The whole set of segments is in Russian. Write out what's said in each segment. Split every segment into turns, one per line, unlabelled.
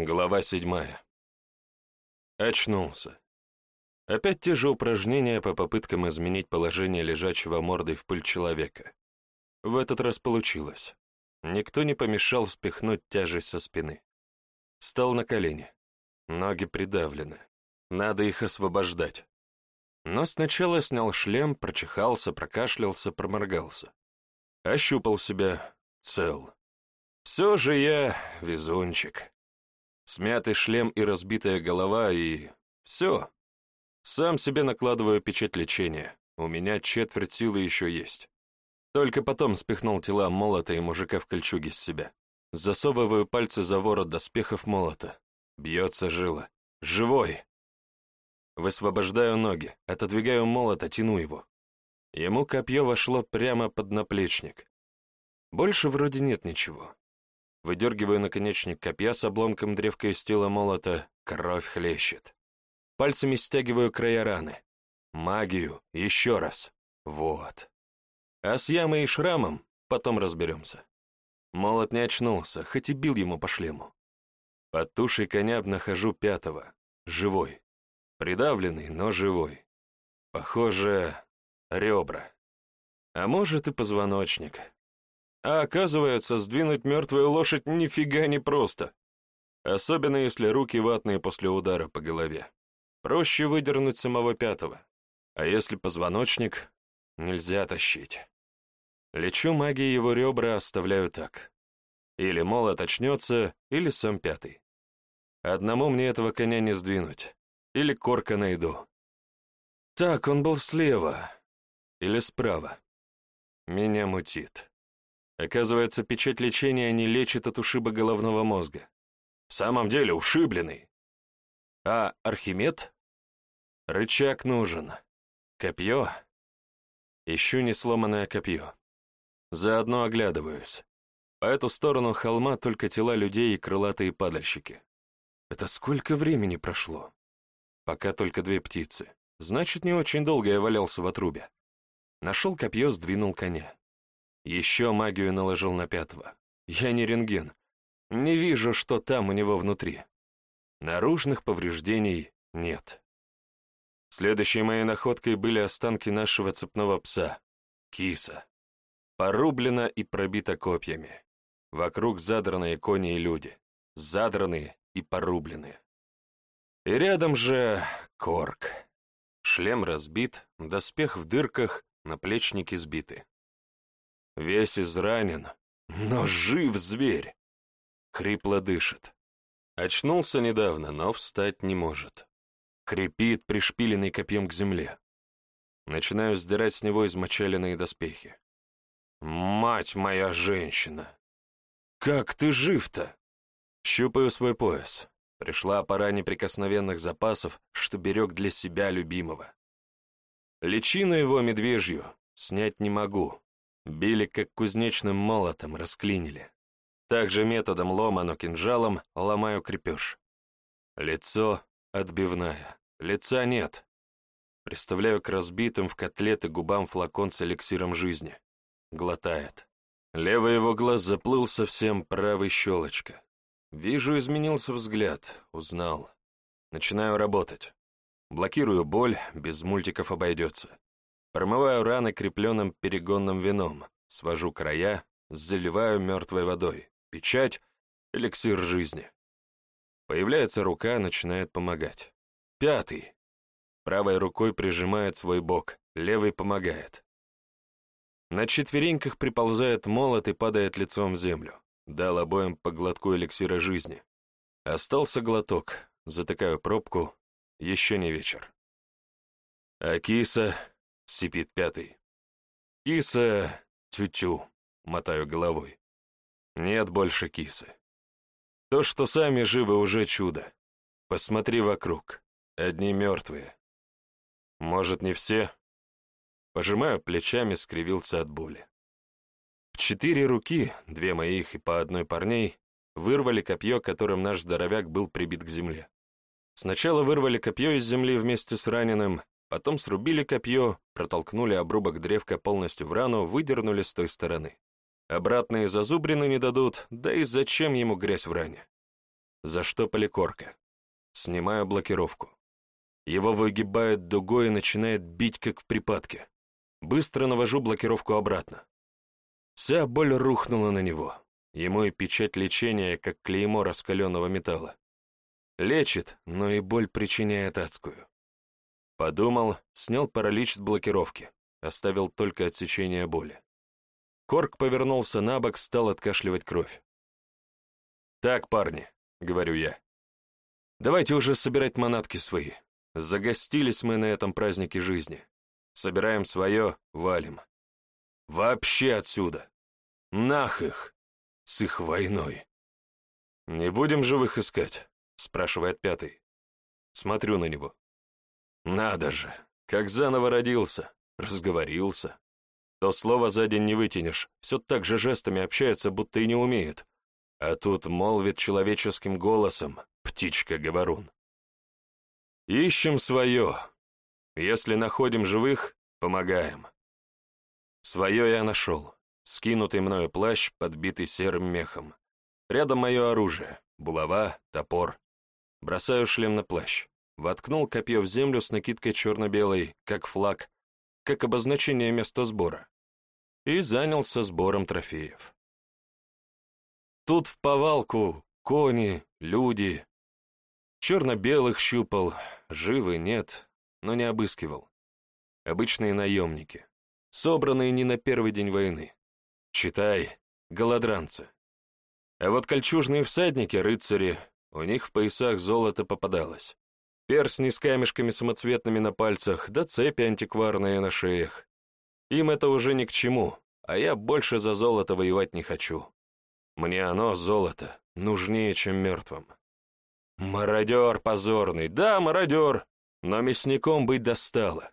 Глава седьмая. Очнулся. Опять те же упражнения по попыткам изменить положение лежачего мордой в пыль человека. В этот раз получилось. Никто не помешал спихнуть тяжесть со спины. Встал на колени. Ноги придавлены. Надо их освобождать. Но сначала снял шлем, прочихался, прокашлялся, проморгался. Ощупал себя. Цел. Все же я везунчик. Смятый шлем и разбитая голова, и... все. Сам себе накладываю печать лечения. У меня четверть силы еще есть. Только потом спихнул тела молота и мужика в кольчуге с себя. Засовываю пальцы за ворот доспехов молота. Бьется жила. Живой! Высвобождаю ноги, отодвигаю молот, тяну его. Ему копье вошло прямо под наплечник. Больше вроде нет ничего. Выдергиваю наконечник копья с обломком древка из тела молота, кровь хлещет. Пальцами стягиваю края раны. Магию, еще раз. Вот. А с ямой и шрамом потом разберемся. Молот не очнулся, хоть и бил ему по шлему. Под тушей коня нахожу пятого, живой. Придавленный, но живой. Похоже, ребра. А может и позвоночник. А оказывается, сдвинуть мертвую лошадь нифига не просто. Особенно если руки ватные после удара по голове. Проще выдернуть самого пятого. А если позвоночник, нельзя тащить. Лечу магией его ребра, оставляю так. Или молот очнется, или сам пятый. Одному мне этого коня не сдвинуть. Или корка найду. Так, он был слева. Или справа. Меня мутит. Оказывается, печать лечения не лечит от ушиба головного мозга. В самом деле ушибленный. А Архимед? Рычаг нужен. Копье? Ищу несломанное копье. Заодно оглядываюсь. По эту сторону холма только тела людей и крылатые падальщики. Это сколько времени прошло? Пока только две птицы. Значит, не очень долго я валялся в отрубе. Нашел копье, сдвинул коня. Еще магию наложил на пятого. Я не рентген. Не вижу, что там у него внутри. Наружных повреждений нет. Следующей моей находкой были останки нашего цепного пса, киса. Порублена и пробита копьями. Вокруг задранные кони и люди. Задранные и порубленные. И рядом же корк. Шлем разбит, доспех в дырках, наплечники сбиты. Весь изранен, но жив зверь. Хрипло дышит. Очнулся недавно, но встать не может. Крепит, пришпиленный копьем к земле. Начинаю сдирать с него измочаленные доспехи. «Мать моя женщина! Как ты жив-то?» Щупаю свой пояс. Пришла пора неприкосновенных запасов, что берег для себя любимого. Личину его медвежью снять не могу, Били, как кузнечным молотом, расклинили. Также методом лома, но кинжалом ломаю крепеж. Лицо отбивная. Лица нет. Представляю к разбитым в котлеты губам флакон с эликсиром жизни. Глотает. Левый его глаз заплыл совсем, правый щелочка. Вижу, изменился взгляд, узнал. Начинаю работать. Блокирую боль, без мультиков обойдется. Промываю раны крепленным перегонным вином, свожу края, заливаю мертвой водой. Печать — эликсир жизни. Появляется рука, начинает помогать. Пятый. Правой рукой прижимает свой бок, левый помогает. На четвереньках приползает молот и падает лицом в землю. Дал обоим по глотку эликсира жизни. Остался глоток, затыкаю пробку, еще не вечер. А киса сипит пятый. «Киса, тю-тю», — мотаю головой. «Нет больше кисы. То, что сами живы, уже чудо. Посмотри вокруг, одни мертвые. Может, не все?» Пожимаю плечами, скривился от боли. В четыре руки, две моих и по одной парней, вырвали копье, которым наш здоровяк был прибит к земле. Сначала вырвали копье из земли вместе с раненым, Потом срубили копье, протолкнули обрубок древка полностью в рану, выдернули с той стороны. Обратные зазубрины не дадут, да и зачем ему грязь в ране? Заштопали корка. Снимаю блокировку. Его выгибает дугой и начинает бить, как в припадке. Быстро навожу блокировку обратно. Вся боль рухнула на него. Ему и печать лечения, как клеймо раскаленного металла. Лечит, но и боль причиняет адскую. Подумал, снял паралич с блокировки, оставил только отсечение боли. Корк повернулся на бок, стал откашливать кровь. «Так, парни», — говорю я, — «давайте уже собирать манатки свои. Загостились мы на этом празднике жизни. Собираем свое, валим. Вообще отсюда. Нах их, с их войной». «Не будем живых искать?» спрашивает пятый. Смотрю на него. Надо же, как заново родился, разговорился. То слово за день не вытянешь, все так же жестами общается, будто и не умеет. А тут молвит человеческим голосом, птичка-говорун. Ищем свое. Если находим живых, помогаем. Свое я нашел. Скинутый мною плащ, подбитый серым мехом. Рядом мое оружие, булава, топор, Бросаю шлем на плащ. Воткнул копье в землю с накидкой черно-белой, как флаг, как обозначение места сбора. И занялся сбором трофеев. Тут в повалку кони, люди. Черно-белых щупал, живы нет, но не обыскивал. Обычные наемники, собранные не на первый день войны. Читай, голодранцы. А вот кольчужные всадники, рыцари, у них в поясах золото попадалось. Перстни с камешками самоцветными на пальцах, да цепи антикварные на шеях. Им это уже ни к чему, а я больше за золото воевать не хочу. Мне оно, золото, нужнее, чем мертвым. Мародер позорный, да, мародер, но мясником быть достало.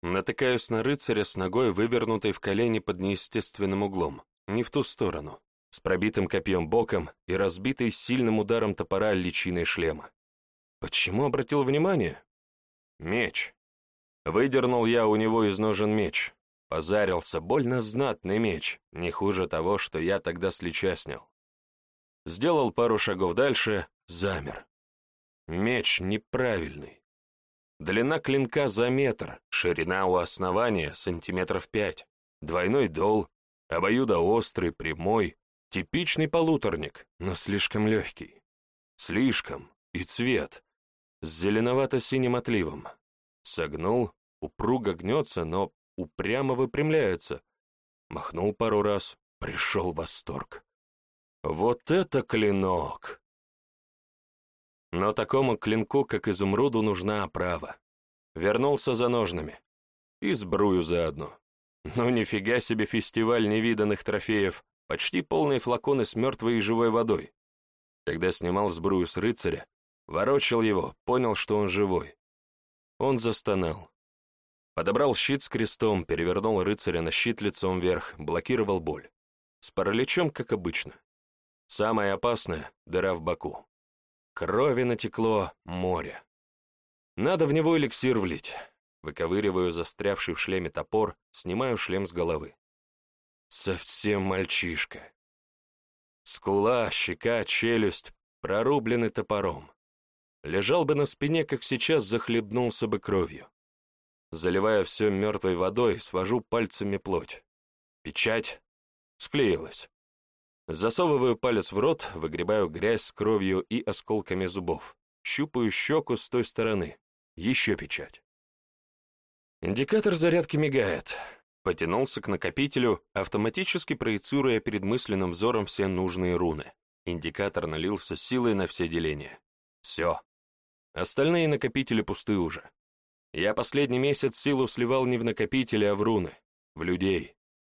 Натыкаюсь на рыцаря с ногой, вывернутой в колени под неестественным углом, не в ту сторону с пробитым копьем боком и разбитой сильным ударом топора личиной шлема. Почему обратил внимание? Меч. Выдернул я у него из ножен меч. Позарился, больно знатный меч, не хуже того, что я тогда с лича снял. Сделал пару шагов дальше, замер. Меч неправильный. Длина клинка за метр, ширина у основания сантиметров пять, двойной дол, обоюдоострый, прямой, Типичный полуторник, но слишком легкий. Слишком. И цвет. С зеленовато-синим отливом. Согнул, упруго гнется, но упрямо выпрямляется. Махнул пару раз, пришел восторг. Вот это клинок! Но такому клинку, как изумруду, нужна оправа. Вернулся за ножными. И сбрую заодно. Ну нифига себе фестиваль невиданных трофеев, почти полные флаконы с мертвой и живой водой. Когда снимал сбрую с рыцаря, ворочал его, понял, что он живой. Он застонал. Подобрал щит с крестом, перевернул рыцаря на щит лицом вверх, блокировал боль. С параличом, как обычно. Самое опасное — дыра в боку. Крови натекло море. Надо в него эликсир влить. Выковыриваю застрявший в шлеме топор, снимаю шлем с головы. Совсем мальчишка. Скула, щека, челюсть прорублены топором. Лежал бы на спине, как сейчас захлебнулся бы кровью. Заливая все мертвой водой, свожу пальцами плоть. Печать склеилась. Засовываю палец в рот, выгребаю грязь с кровью и осколками зубов. Щупаю щеку с той стороны. Еще печать. Индикатор зарядки мигает. Потянулся к накопителю, автоматически проецируя перед мысленным взором все нужные руны. Индикатор налился силой на все деления. Все. Остальные накопители пусты уже. Я последний месяц силу сливал не в накопители, а в руны, в людей,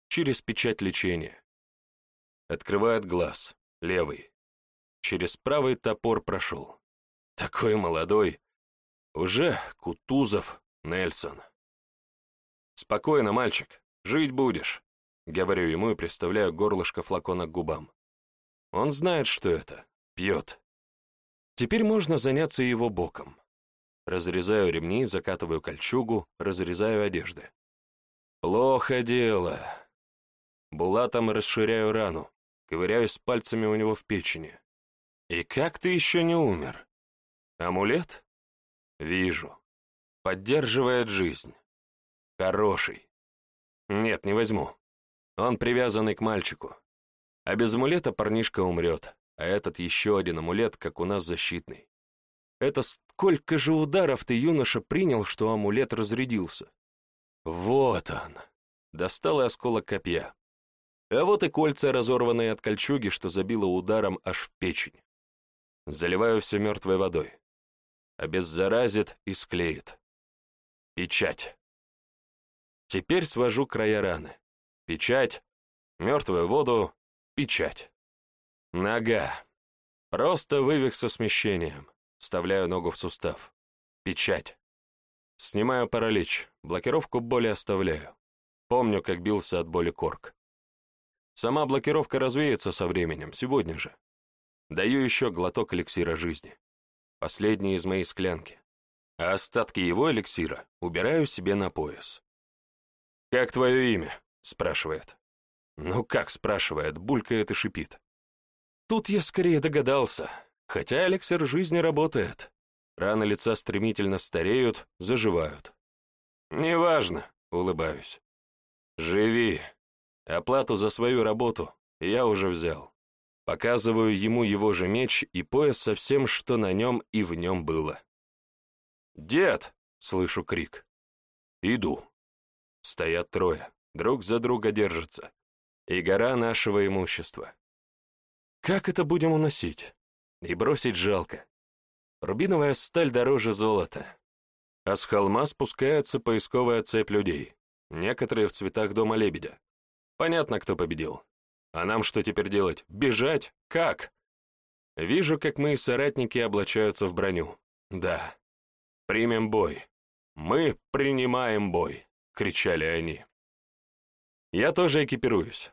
через печать лечения. Открывает глаз, левый. Через правый топор прошел. Такой молодой. Уже Кутузов, Нельсон. «Спокойно, мальчик, жить будешь», — говорю ему и приставляю горлышко флакона к губам. Он знает, что это, пьет. Теперь можно заняться его боком. Разрезаю ремни, закатываю кольчугу, разрезаю одежды. Плохо дело. Булатом расширяю рану, ковыряюсь пальцами у него в печени. И как ты еще не умер? Амулет? Вижу. Поддерживает жизнь. Хороший. Нет, не возьму. Он привязанный к мальчику. А без амулета парнишка умрет, а этот еще один амулет, как у нас, защитный. Это сколько же ударов ты, юноша, принял, что амулет разрядился? Вот он. Достал и осколок копья. А вот и кольца, разорванные от кольчуги, что забило ударом аж в печень. Заливаю все мертвой водой. Обеззаразит и склеит. Печать. Теперь свожу края раны. Печать, мертвую воду, печать. Нога. Просто вывих со смещением. Вставляю ногу в сустав. Печать. Снимаю паралич, блокировку боли оставляю. Помню, как бился от боли корк. Сама блокировка развеется со временем, сегодня же. Даю еще глоток эликсира жизни. Последний из моей склянки. А остатки его эликсира убираю себе на пояс. «Как твое имя?» — спрашивает. «Ну как?» — спрашивает, булькает и шипит. Тут я скорее догадался, хотя эликсир жизни работает. Раны лица стремительно стареют, заживают. «Неважно», — улыбаюсь. «Живи. Оплату за свою работу я уже взял. Показываю ему его же меч и пояс со всем, что на нем и в нем было. «Дед!» — слышу крик. «Иду». Стоят трое, друг за друга держатся. И гора нашего имущества. Как это будем уносить? И бросить жалко. Рубиновая сталь дороже золота. А с холма спускается поисковая цепь людей. Некоторые в цветах дома лебедя. Понятно, кто победил. А нам что теперь делать? Бежать? Как? Вижу, как мои соратники облачаются в броню. Да. Примем бой. Мы принимаем бой, кричали они. Я тоже экипируюсь,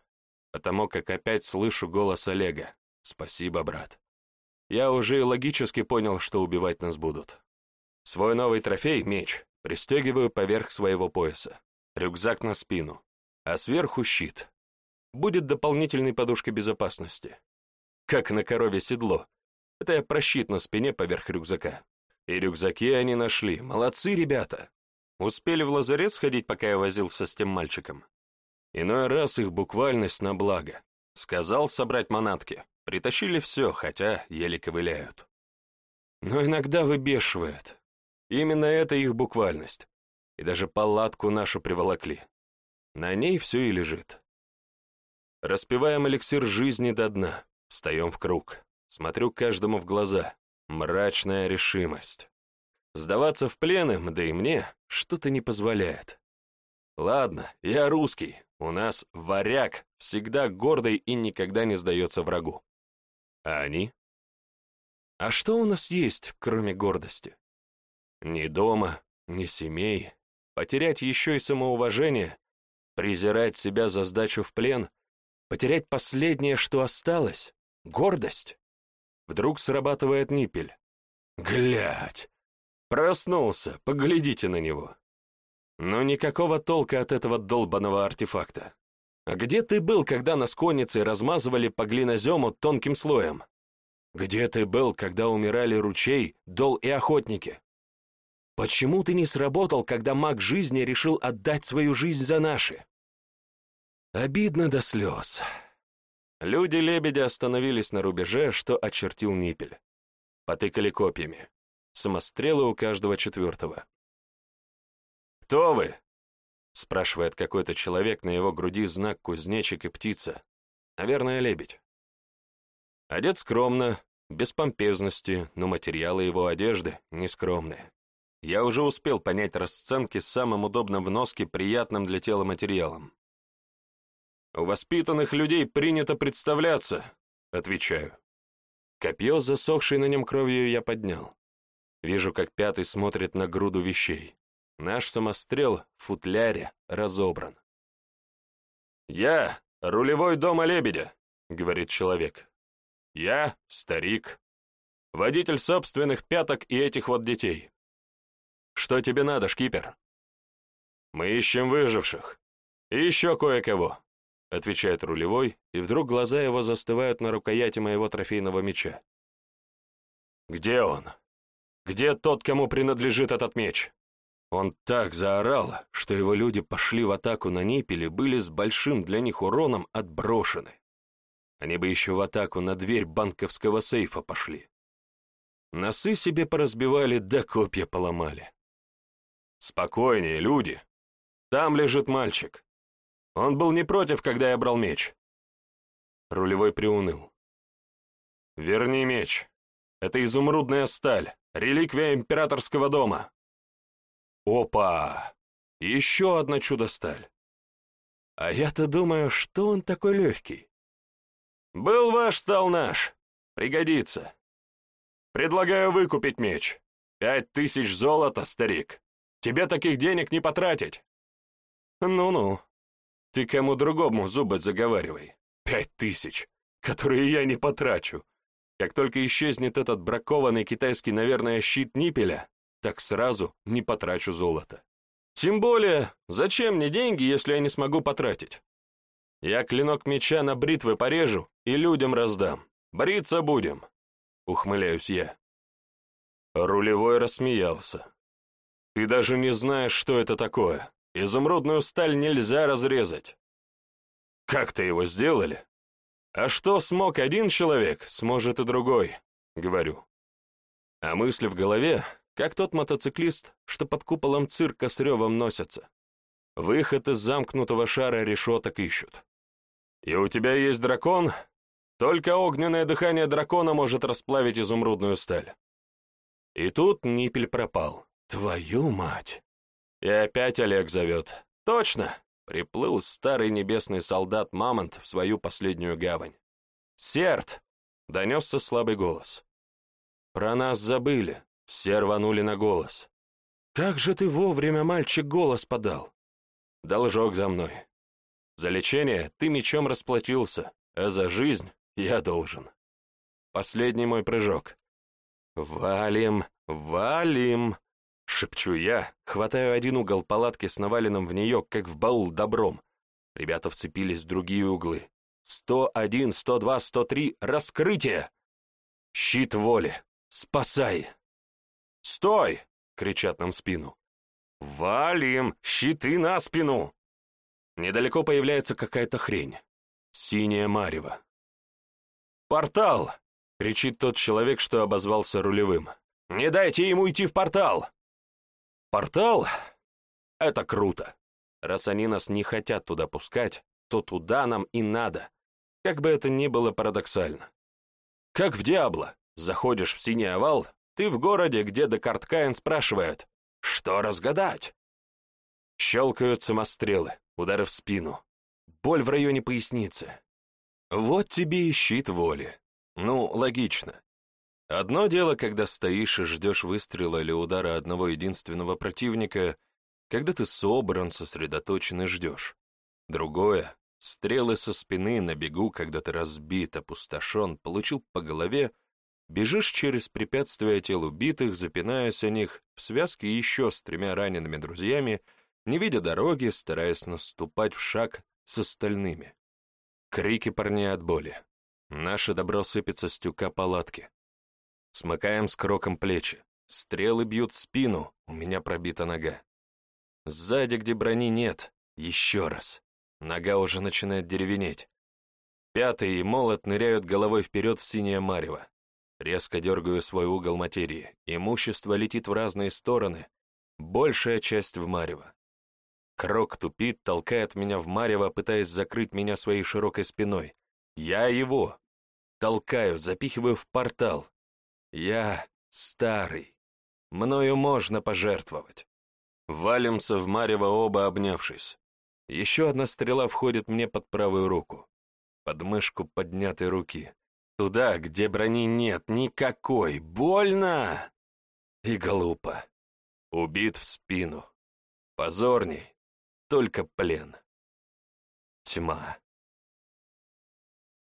потому как опять слышу голос Олега. Спасибо, брат. Я уже и логически понял, что убивать нас будут. Свой новый трофей, меч, пристегиваю поверх своего пояса рюкзак на спину, а сверху щит. Будет дополнительной подушкой безопасности. Как на корове седло. Это я про щит на спине поверх рюкзака. И рюкзаки они нашли. Молодцы ребята. Успели в лазарет сходить, пока я возился с тем мальчиком. Иной раз их буквальность на благо. Сказал собрать манатки. Притащили все, хотя еле ковыляют. Но иногда выбешивает. Именно это их буквальность и даже палатку нашу приволокли. На ней все и лежит. Распиваем эликсир жизни до дна, встаем в круг, смотрю каждому в глаза. Мрачная решимость. Сдаваться в плен да и мне, что-то не позволяет. Ладно, я русский, у нас варяг, всегда гордый и никогда не сдается врагу. А они? А что у нас есть, кроме гордости? Ни дома, ни семей, потерять еще и самоуважение, презирать себя за сдачу в плен, потерять последнее, что осталось, гордость. Вдруг срабатывает ниппель. Глядь! Проснулся, поглядите на него. Но никакого толка от этого долбаного артефакта. А где ты был, когда нас конницы размазывали по глинозему тонким слоем? Где ты был, когда умирали ручей, дол и охотники? Почему ты не сработал, когда маг жизни решил отдать свою жизнь за наши? Обидно до слез. Люди-лебедя остановились на рубеже, что очертил Ниппель. Потыкали копьями. Самострелы у каждого четвертого. «Кто вы?» — спрашивает какой-то человек, на его груди знак кузнечик и птица. Наверное, лебедь. Одет скромно, без помпезности, но материалы его одежды нескромные. Я уже успел понять расценки с самым удобным в носке, приятным для тела материалом. «У воспитанных людей принято представляться», — отвечаю. Копье, засохшей на нем кровью, я поднял. Вижу, как пятый смотрит на груду вещей. Наш самострел в футляре разобран. «Я — рулевой дома лебедя», — говорит человек. «Я — старик, водитель собственных пяток и этих вот детей. Что тебе надо, шкипер?» «Мы ищем выживших. И еще кое-кого», — отвечает рулевой, и вдруг глаза его застывают на рукояти моего трофейного меча. Где он? Где тот, кому принадлежит этот меч? Он так заорал, что его люди пошли в атаку на Ниппель были с большим для них уроном отброшены. Они бы еще в атаку на дверь банковского сейфа пошли. Носы себе поразбивали, да копья поломали. «Спокойнее, люди. Там лежит мальчик. Он был не против, когда я брал меч». Рулевой приуныл. «Верни меч. Это изумрудная сталь, реликвия императорского дома». «Опа! Еще одна чудо-сталь. А я-то думаю, что он такой легкий. Был ваш, стал наш. Пригодится. Предлагаю выкупить меч. Пять тысяч золота, старик. Тебе таких денег не потратить. Ну-ну. Ты кому другому зубы заговаривай. Пять тысяч, которые я не потрачу. Как только исчезнет этот бракованный китайский, наверное, щит Ниппеля, так сразу не потрачу золото. Тем более, зачем мне деньги, если я не смогу потратить? Я клинок меча на бритвы порежу и людям раздам. Бриться будем, ухмыляюсь я. Рулевой рассмеялся. Ты даже не знаешь, что это такое. Изумрудную сталь нельзя разрезать. Как то его сделали? А что смог один человек, сможет и другой, говорю. А мысли в голове, как тот мотоциклист, что под куполом цирка с ревом носятся. Выход из замкнутого шара решеток ищут. «И у тебя есть дракон? Только огненное дыхание дракона может расплавить изумрудную сталь». И тут Ниппель пропал. «Твою мать!» И опять Олег зовет. «Точно!» Приплыл старый небесный солдат Мамонт в свою последнюю гавань. «Серд!» — донесся слабый голос. «Про нас забыли, все рванули на голос. Как же ты вовремя, мальчик, голос подал!» «Должок за мной. За лечение ты мечом расплатился, а за жизнь я должен. Последний мой прыжок. «Валим, валим!» — шепчу я, хватаю один угол палатки с наваленным в нее, как в баул, добром. Ребята вцепились в другие углы. «Сто один, сто два, сто три, раскрытие!» «Щит воли! Спасай!» «Стой!» — кричат нам в спину. «Валим! Щиты на спину!» Недалеко появляется какая-то хрень. Синяя марево. «Портал!» — кричит тот человек, что обозвался рулевым. «Не дайте ему идти в портал!» «Портал? Это круто! Раз они нас не хотят туда пускать, то туда нам и надо, как бы это ни было парадоксально. Как в Диабло, заходишь в синий овал, ты в городе, где Декарт Каин спрашивает, что разгадать? Щелкают самострелы, удары в спину, боль в районе поясницы. Вот тебе и щит воли. Ну, логично. Одно дело, когда стоишь и ждешь выстрела или удара одного единственного противника, когда ты собран, сосредоточен и ждешь. Другое — стрелы со спины на бегу, когда ты разбит, опустошен, получил по голове, бежишь через препятствия тел убитых, запинаясь о них, в связке еще с тремя ранеными друзьями — не видя дороги, стараясь наступать в шаг с остальными. Крики парней от боли. Наше добро сыпется с тюка палатки. Смыкаем с кроком плечи. Стрелы бьют в спину, у меня пробита нога. Сзади, где брони нет, еще раз. Нога уже начинает деревенеть. Пятый и молот ныряют головой вперед в синее марево. Резко дергаю свой угол материи. Имущество летит в разные стороны. Большая часть в марево. Крок тупит, толкает меня в марево, пытаясь закрыть меня своей широкой спиной. Я его. Толкаю, запихиваю в портал. Я старый. Мною можно пожертвовать. Валимся в марево оба обнявшись. Еще одна стрела входит мне под правую руку. Под мышку поднятой руки. Туда, где брони нет никакой. Больно! И глупо. Убит в спину. Позорней только плен. Тьма.